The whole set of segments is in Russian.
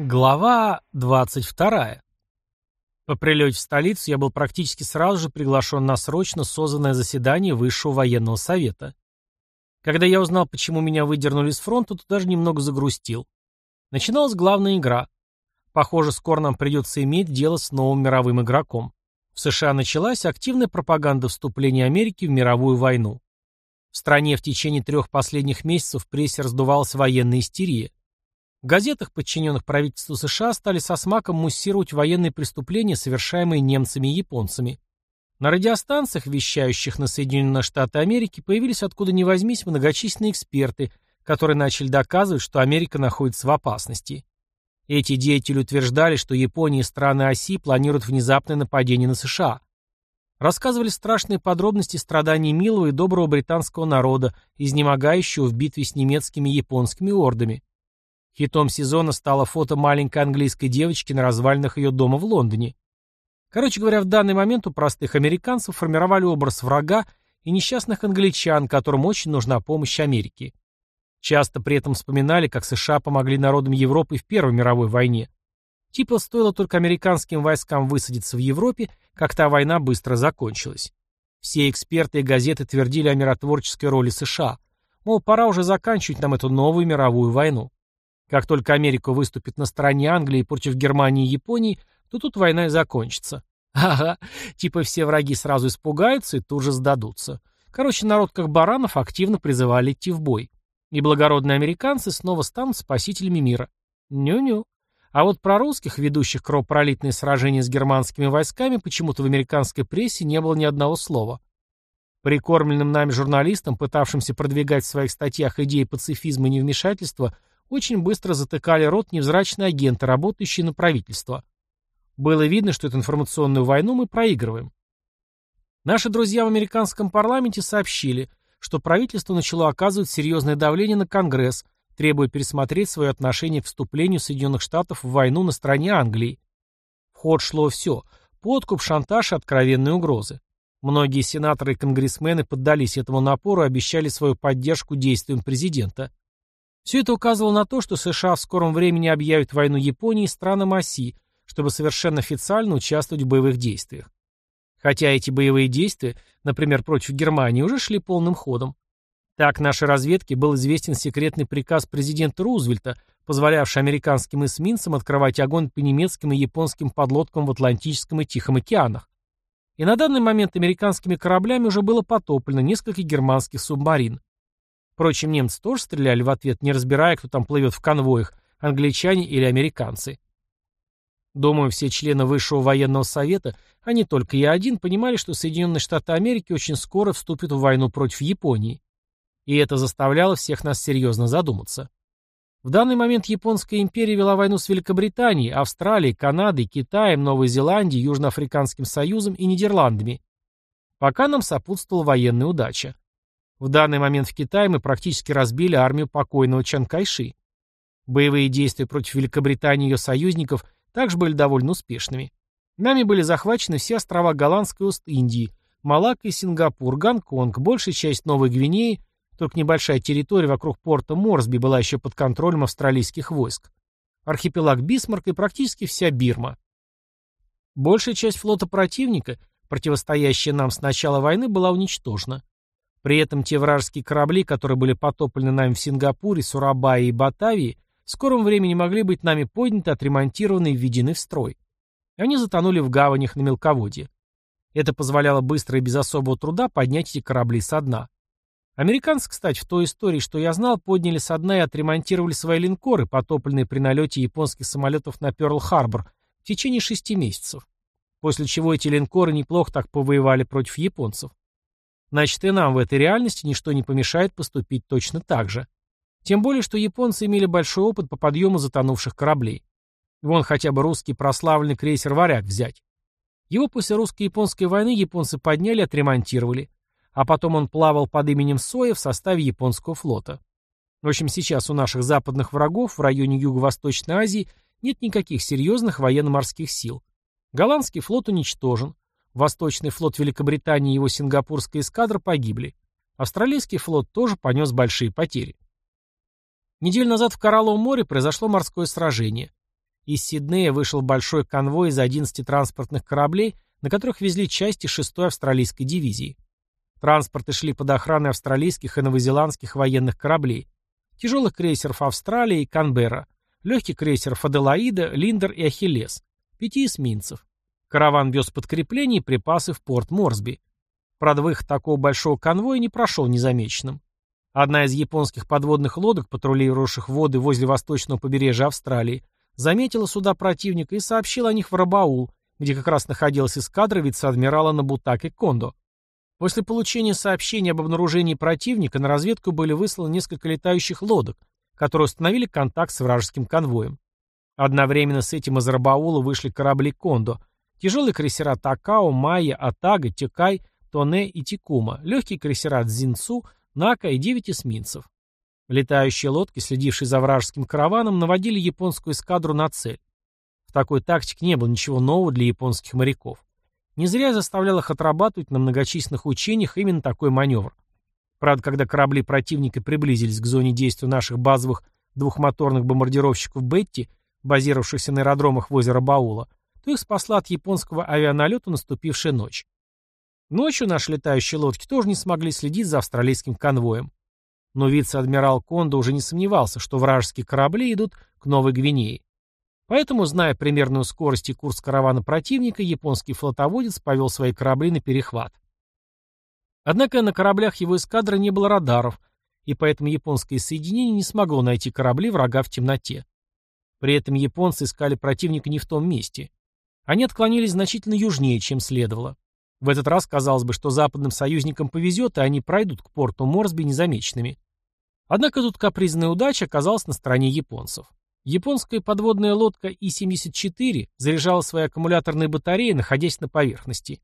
Глава 22. По прилете в столицу я был практически сразу же приглашен на срочно созданное заседание Высшего военного совета. Когда я узнал, почему меня выдернули с фронта, то даже немного загрустил. Начиналась главная игра. Похоже, скоро нам придется иметь дело с новым мировым игроком. В США началась активная пропаганда вступления Америки в мировую войну. В стране в течение трех последних месяцев в прессе раздувалась военная истерия. В газетах, подчиненных правительству США, стали со смаком муссировать военные преступления, совершаемые немцами и японцами. На радиостанциях, вещающих на Соединенные Штаты Америки, появились откуда ни возьмись многочисленные эксперты, которые начали доказывать, что Америка находится в опасности. Эти деятели утверждали, что Япония и страны оси планируют внезапное нападение на США. Рассказывали страшные подробности страданий милого и доброго британского народа, изнемогающего в битве с немецкими и японскими ордами. Хитом сезона стало фото маленькой английской девочки на развалинах ее дома в Лондоне. Короче говоря, в данный момент у простых американцев формировали образ врага и несчастных англичан, которым очень нужна помощь Америки. Часто при этом вспоминали, как США помогли народам Европы в Первой мировой войне. Типа стоило только американским войскам высадиться в Европе, как та война быстро закончилась. Все эксперты и газеты твердили о миротворческой роли США. Мол, пора уже заканчивать нам эту новую мировую войну. Как только Америка выступит на стороне Англии против Германии и Японии, то тут война и закончится. Ага, типа все враги сразу испугаются и тут же сдадутся. Короче, народ как баранов активно призывали идти в бой. И благородные американцы снова станут спасителями мира. Ню-ню. А вот про русских, ведущих кровопролитные сражения с германскими войсками, почему-то в американской прессе не было ни одного слова. Прикормленным нами журналистам, пытавшимся продвигать в своих статьях идеи пацифизма и невмешательства, очень быстро затыкали рот невзрачные агенты, работающие на правительство. Было видно, что эту информационную войну мы проигрываем. Наши друзья в американском парламенте сообщили, что правительство начало оказывать серьезное давление на Конгресс, требуя пересмотреть свое отношение к вступлению Соединенных Штатов в войну на стороне Англии. В ход шло все – подкуп, шантаж и откровенные угрозы. Многие сенаторы и конгрессмены поддались этому напору и обещали свою поддержку действиям президента. Все это указывало на то, что США в скором времени объявят войну Японии и странам оси, чтобы совершенно официально участвовать в боевых действиях. Хотя эти боевые действия, например, против Германии, уже шли полным ходом. Так нашей разведке был известен секретный приказ президента Рузвельта, позволявший американским эсминцам открывать огонь по немецким и японским подлодкам в Атлантическом и Тихом океанах. И на данный момент американскими кораблями уже было потоплено несколько германских субмарин. Впрочем, немцы тоже стреляли в ответ, не разбирая, кто там плывет в конвоях, англичане или американцы. Думаю, все члены Высшего военного совета, а не только я один, понимали, что Соединенные Штаты Америки очень скоро вступят в войну против Японии. И это заставляло всех нас серьезно задуматься. В данный момент Японская империя вела войну с Великобританией, Австралией, Канадой, Китаем, Новой Зеландией, Южноафриканским Союзом и Нидерландами. Пока нам сопутствовала военная удача. В данный момент в Китае мы практически разбили армию покойного Чан Кайши. Боевые действия против Великобритании и ее союзников также были довольно успешными. Нами были захвачены все острова Голландской Ост-Индии, Малакка и Сингапур, Гонконг, большая часть Новой Гвинеи, только небольшая территория вокруг порта Морсби была еще под контролем австралийских войск. Архипелаг Бисмарк и практически вся Бирма. Большая часть флота противника, противостоящая нам с начала войны, была уничтожена. При этом те вражеские корабли, которые были потоплены нами в Сингапуре, Сурабае и Батавии, в скором времени могли быть нами подняты, отремонтированы и введены в строй. Они затонули в гаванях на мелководье. Это позволяло быстро и без особого труда поднять эти корабли со дна. Американцы, кстати, в той истории, что я знал, подняли со дна и отремонтировали свои линкоры, потопленные при налете японских самолетов на Пёрл-Харбор, в течение шести месяцев. После чего эти линкоры неплохо так повоевали против японцев. Значит, и нам в этой реальности ничто не помешает поступить точно так же. Тем более, что японцы имели большой опыт по подъему затонувших кораблей. Вон хотя бы русский прославленный крейсер «Варяг» взять. Его после русско-японской войны японцы подняли отремонтировали. А потом он плавал под именем Соя в составе японского флота. В общем, сейчас у наших западных врагов в районе Юго-Восточной Азии нет никаких серьезных военно-морских сил. Голландский флот уничтожен. Восточный флот Великобритании и его сингапурская эскадра погибли. Австралийский флот тоже понес большие потери. Неделю назад в Коралловом море произошло морское сражение. Из Сиднея вышел большой конвой из 11 транспортных кораблей, на которых везли части 6-й австралийской дивизии. Транспорты шли под охраной австралийских и новозеландских военных кораблей, тяжелых крейсеров Австралии и Канберра, легких крейсеров Аделаида, Линдер и Ахиллес, пяти эсминцев. Караван вез подкрепления и припасы в порт Морсби. Правда, выход такого большого конвоя не прошел незамеченным. Одна из японских подводных лодок, патрулировавших воды возле восточного побережья Австралии, заметила суда противника и сообщила о них в Рабаул, где как раз находилась эскадра вице-адмирала Набутаки Кондо. После получения сообщения об обнаружении противника на разведку были высланы несколько летающих лодок, которые установили контакт с вражеским конвоем. Одновременно с этим из Рабаула вышли корабли Кондо, тяжелые крейсера Такао, Майя, Атага, Текай, Тоне и Тикума, легкие крейсера Цзинцу, Нака и девять эсминцев. Летающие лодки, следившие за вражеским караваном, наводили японскую эскадру на цель. В такой тактике не было ничего нового для японских моряков. Не зря заставлял их отрабатывать на многочисленных учениях именно такой маневр. Правда, когда корабли противника приблизились к зоне действия наших базовых двухмоторных бомбардировщиков «Бетти», базировавшихся на аэродромах в озеро Баула, то их спасла от японского авианалета наступившая ночь. Ночью наши летающие лодки тоже не смогли следить за австралийским конвоем. Но вице-адмирал Кондо уже не сомневался, что вражеские корабли идут к Новой Гвинее. Поэтому, зная примерную скорость и курс каравана противника, японский флотоводец повел свои корабли на перехват. Однако на кораблях его эскадры не было радаров, и поэтому японское соединение не смогло найти корабли врага в темноте. При этом японцы искали противника не в том месте. Они отклонились значительно южнее, чем следовало. В этот раз казалось бы, что западным союзникам повезет, и они пройдут к порту Морсби незамеченными. Однако тут капризная удача оказалась на стороне японцев. Японская подводная лодка И-74 заряжала свои аккумуляторные батареи, находясь на поверхности.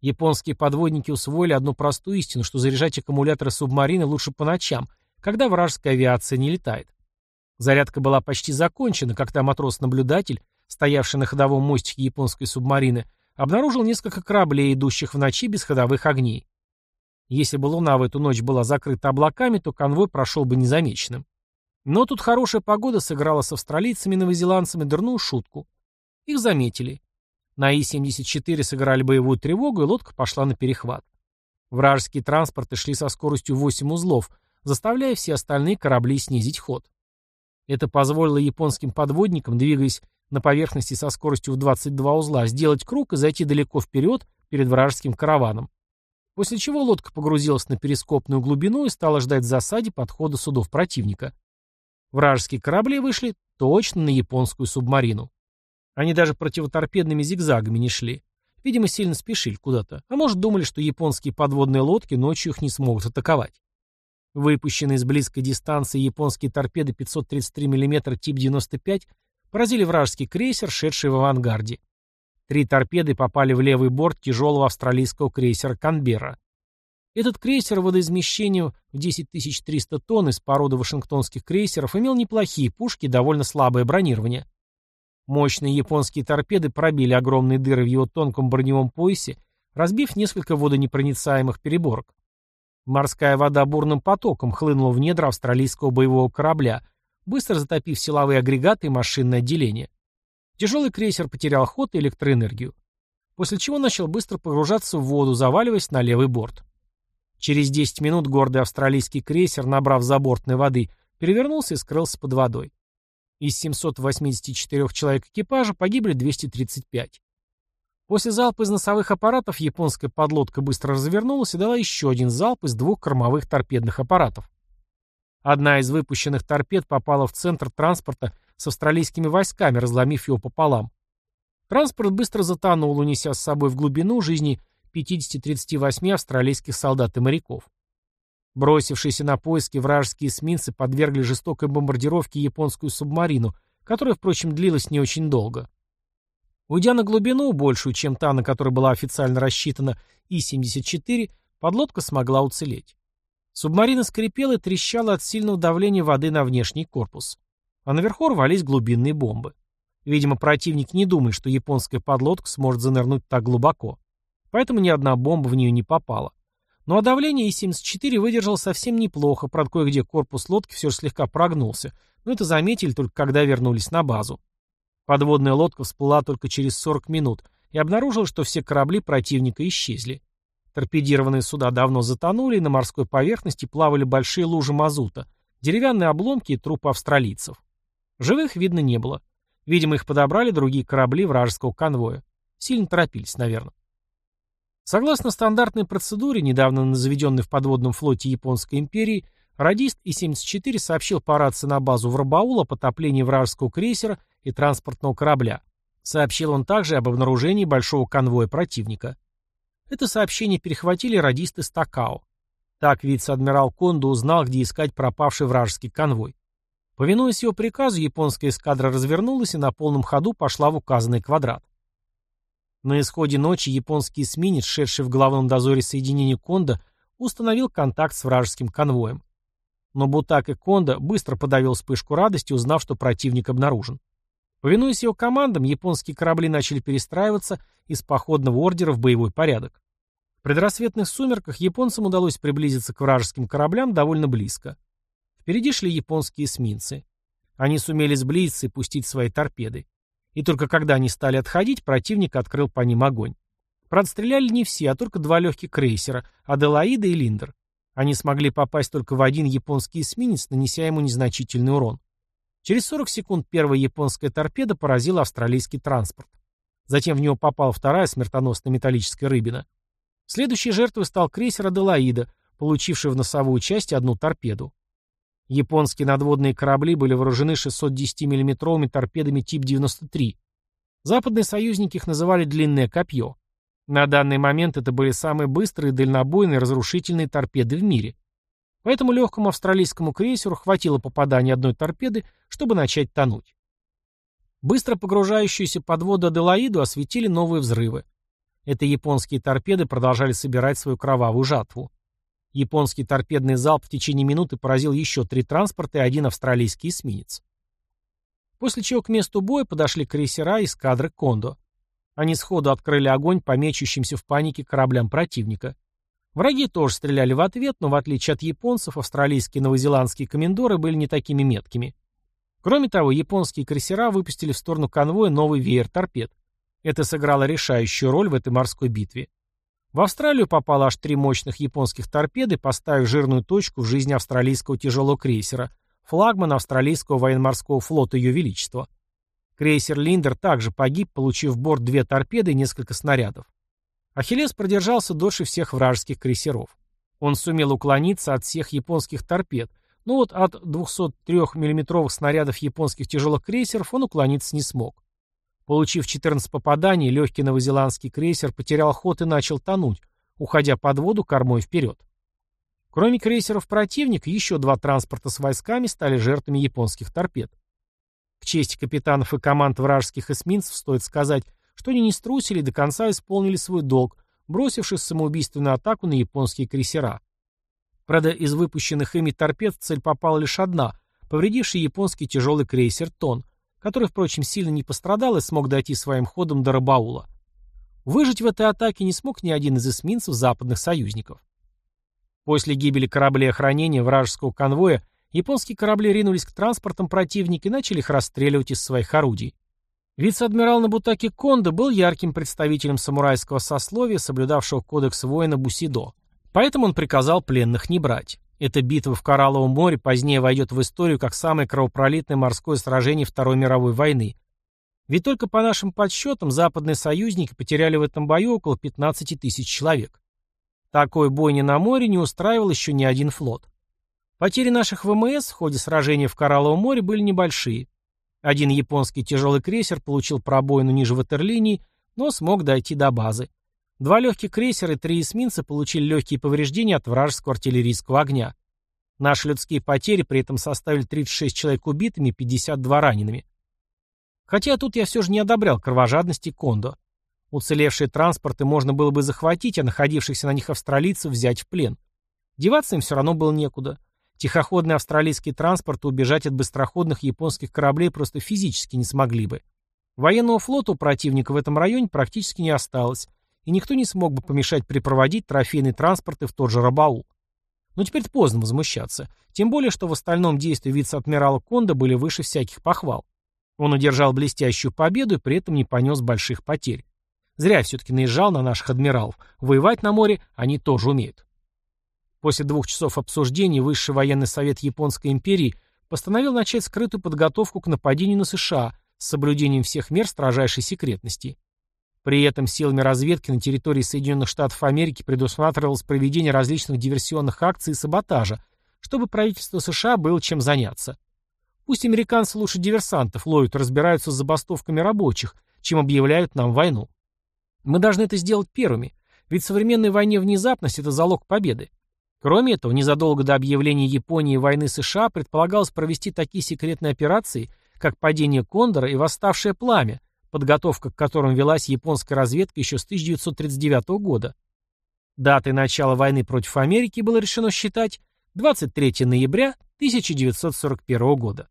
Японские подводники усвоили одну простую истину, что заряжать аккумуляторы субмарины лучше по ночам, когда вражеская авиация не летает. Зарядка была почти закончена, когда матрос-наблюдатель, стоявший на ходовом мостике японской субмарины, обнаружил несколько кораблей, идущих в ночи без ходовых огней. Если бы луна в эту ночь была закрыта облаками, то конвой прошел бы незамеченным. Но тут хорошая погода сыграла с австралийцами и новозеландцами дурную шутку. Их заметили. На И-74 сыграли боевую тревогу, и лодка пошла на перехват. Вражеские транспорты шли со скоростью 8 узлов, заставляя все остальные корабли снизить ход. Это позволило японским подводникам, двигаясь на поверхности со скоростью в 22 узла, сделать круг и зайти далеко вперед перед вражеским караваном. После чего лодка погрузилась на перископную глубину и стала ждать засаде подхода судов противника. Вражеские корабли вышли точно на японскую субмарину. Они даже противоторпедными зигзагами не шли. Видимо, сильно спешили куда-то. А может, думали, что японские подводные лодки ночью их не смогут атаковать. Выпущенные с близкой дистанции японские торпеды 533 мм тип 95 поразили вражеский крейсер, шедший в авангарде. Три торпеды попали в левый борт тяжелого австралийского крейсера «Канберра». Этот крейсер водоизмещением в 10 300 тонн из породы вашингтонских крейсеров имел неплохие пушки и довольно слабое бронирование. Мощные японские торпеды пробили огромные дыры в его тонком броневом поясе, разбив несколько водонепроницаемых переборок. Морская вода бурным потоком хлынула в недра австралийского боевого корабля, быстро затопив силовые агрегаты и машинное отделение. Тяжелый крейсер потерял ход и электроэнергию, после чего начал быстро погружаться в воду, заваливаясь на левый борт. Через 10 минут гордый австралийский крейсер, набрав забортной воды, перевернулся и скрылся под водой. Из 784 человек экипажа погибли 235. После залпа из носовых аппаратов японская подлодка быстро развернулась и дала еще один залп из двух кормовых торпедных аппаратов. Одна из выпущенных торпед попала в центр транспорта с австралийскими войсками, разломив его пополам. Транспорт быстро затонул, унеся с собой в глубину жизни 50-38 австралийских солдат и моряков. Бросившиеся на поиски вражеские эсминцы подвергли жестокой бомбардировке японскую субмарину, которая, впрочем, длилась не очень долго. Уйдя на глубину, большую, чем та, на которой была официально рассчитана И-74, подлодка смогла уцелеть. Субмарина скрипела и трещала от сильного давления воды на внешний корпус. А наверху рвались глубинные бомбы. Видимо, противник не думает, что японская подлодка сможет занырнуть так глубоко поэтому ни одна бомба в нее не попала. Ну а давление И-74 выдержал совсем неплохо, правда, кое-где корпус лодки все же слегка прогнулся, но это заметили только когда вернулись на базу. Подводная лодка всплыла только через 40 минут и обнаружила, что все корабли противника исчезли. Торпедированные суда давно затонули, и на морской поверхности плавали большие лужи мазута, деревянные обломки и трупы австралийцев. Живых видно не было. Видимо, их подобрали другие корабли вражеского конвоя. Сильно торопились, наверное. Согласно стандартной процедуре, недавно заведенной в подводном флоте Японской империи, радист И-74 сообщил по рации на базу в Рабаул о потоплении вражеского крейсера и транспортного корабля. Сообщил он также об обнаружении большого конвоя противника. Это сообщение перехватили радисты Стакао. Так вице-адмирал Кондо узнал, где искать пропавший вражеский конвой. Повинуясь его приказу, японская эскадра развернулась и на полном ходу пошла в указанный квадрат. На исходе ночи японский эсминец, шедший в главном дозоре соединения Кондо, установил контакт с вражеским конвоем. Но Бутак и Кондо быстро подавил вспышку радости, узнав, что противник обнаружен. Повинуясь его командам, японские корабли начали перестраиваться из походного ордера в боевой порядок. В предрассветных сумерках японцам удалось приблизиться к вражеским кораблям довольно близко. Впереди шли японские эсминцы. Они сумели сблизиться и пустить свои торпеды. И только когда они стали отходить, противник открыл по ним огонь. Правда, не все, а только два легких крейсера – Аделаида и Линдер. Они смогли попасть только в один японский эсминец, нанеся ему незначительный урон. Через 40 секунд первая японская торпеда поразила австралийский транспорт. Затем в него попала вторая смертоносная металлическая рыбина. Следующей жертвой стал крейсер Аделаида, получивший в носовую часть одну торпеду. Японские надводные корабли были вооружены 610 миллиметровыми торпедами тип 93. Западные союзники их называли «длинное копье». На данный момент это были самые быстрые, дальнобойные, разрушительные торпеды в мире. Поэтому легкому австралийскому крейсеру хватило попадания одной торпеды, чтобы начать тонуть. Быстро погружающуюся под воду Аделаиду осветили новые взрывы. Это японские торпеды продолжали собирать свою кровавую жатву. Японский торпедный залп в течение минуты поразил еще три транспорта и один австралийский эсминец. После чего к месту боя подошли крейсера и эскадры Кондо. Они сходу открыли огонь по мечущимся в панике кораблям противника. Враги тоже стреляли в ответ, но в отличие от японцев, австралийские и новозеландские комендоры были не такими меткими. Кроме того, японские крейсера выпустили в сторону конвоя новый веер торпед. Это сыграло решающую роль в этой морской битве. В Австралию попало аж три мощных японских торпеды, поставив жирную точку в жизни австралийского тяжелого крейсера, флагман австралийского военно-морского флота Ее Величества. Крейсер Линдер также погиб, получив в борт две торпеды и несколько снарядов. Ахиллес продержался дольше всех вражеских крейсеров. Он сумел уклониться от всех японских торпед, но вот от 203 миллиметровых снарядов японских тяжелых крейсеров он уклониться не смог. Получив 14 попаданий, легкий новозеландский крейсер потерял ход и начал тонуть, уходя под воду кормой вперед. Кроме крейсеров противника, еще два транспорта с войсками стали жертвами японских торпед. К чести капитанов и команд вражеских эсминцев стоит сказать, что они не струсили до конца исполнили свой долг, бросившись самоубийственную атаку на японские крейсера. Правда, из выпущенных ими торпед в цель попала лишь одна, повредивший японский тяжелый крейсер «Тон», который, впрочем, сильно не пострадал и смог дойти своим ходом до Рабаула. Выжить в этой атаке не смог ни один из эсминцев западных союзников. После гибели кораблей охранения вражеского конвоя японские корабли ринулись к транспортам противника и начали их расстреливать из своих орудий. Вице-адмирал Набутаки Кондо был ярким представителем самурайского сословия, соблюдавшего кодекс воина Бусидо. Поэтому он приказал пленных не брать. Эта битва в Коралловом море позднее войдет в историю как самое кровопролитное морское сражение Второй мировой войны. Ведь только по нашим подсчетам западные союзники потеряли в этом бою около 15 тысяч человек. Такой бойни на море не устраивал еще ни один флот. Потери наших ВМС в ходе сражения в Коралловом море были небольшие. Один японский тяжелый крейсер получил пробоину ниже ватерлинии, но смог дойти до базы. Два легких крейсера и три эсминца получили легкие повреждения от вражеского артиллерийского огня. Наши людские потери при этом составили 36 человек убитыми и 52 ранеными. Хотя тут я все же не одобрял кровожадности Кондо. Уцелевшие транспорты можно было бы захватить, а находившихся на них австралийцев взять в плен. Деваться им все равно было некуда. Тихоходные австралийские транспорты убежать от быстроходных японских кораблей просто физически не смогли бы. Военного флота у противника в этом районе практически не осталось, и никто не смог бы помешать припроводить трофейные транспорты в тот же Рабаул. Но теперь поздно возмущаться, тем более, что в остальном действия вице-адмирала Конда были выше всяких похвал. Он удержал блестящую победу и при этом не понес больших потерь. Зря все-таки наезжал на наших адмиралов. Воевать на море они тоже умеют. После двух часов обсуждений Высший военный совет Японской империи постановил начать скрытую подготовку к нападению на США с соблюдением всех мер строжайшей секретности. При этом силами разведки на территории Соединенных Штатов Америки предусматривалось проведение различных диверсионных акций и саботажа, чтобы правительство США было чем заняться. Пусть американцы лучше диверсантов ловят разбираются с забастовками рабочих, чем объявляют нам войну. Мы должны это сделать первыми, ведь в современной войне внезапность – это залог победы. Кроме этого, незадолго до объявления Японии войны США предполагалось провести такие секретные операции, как падение Кондора и восставшее пламя, подготовка к которым велась японская разведка еще с 1939 года. Датой начала войны против Америки было решено считать 23 ноября 1941 года.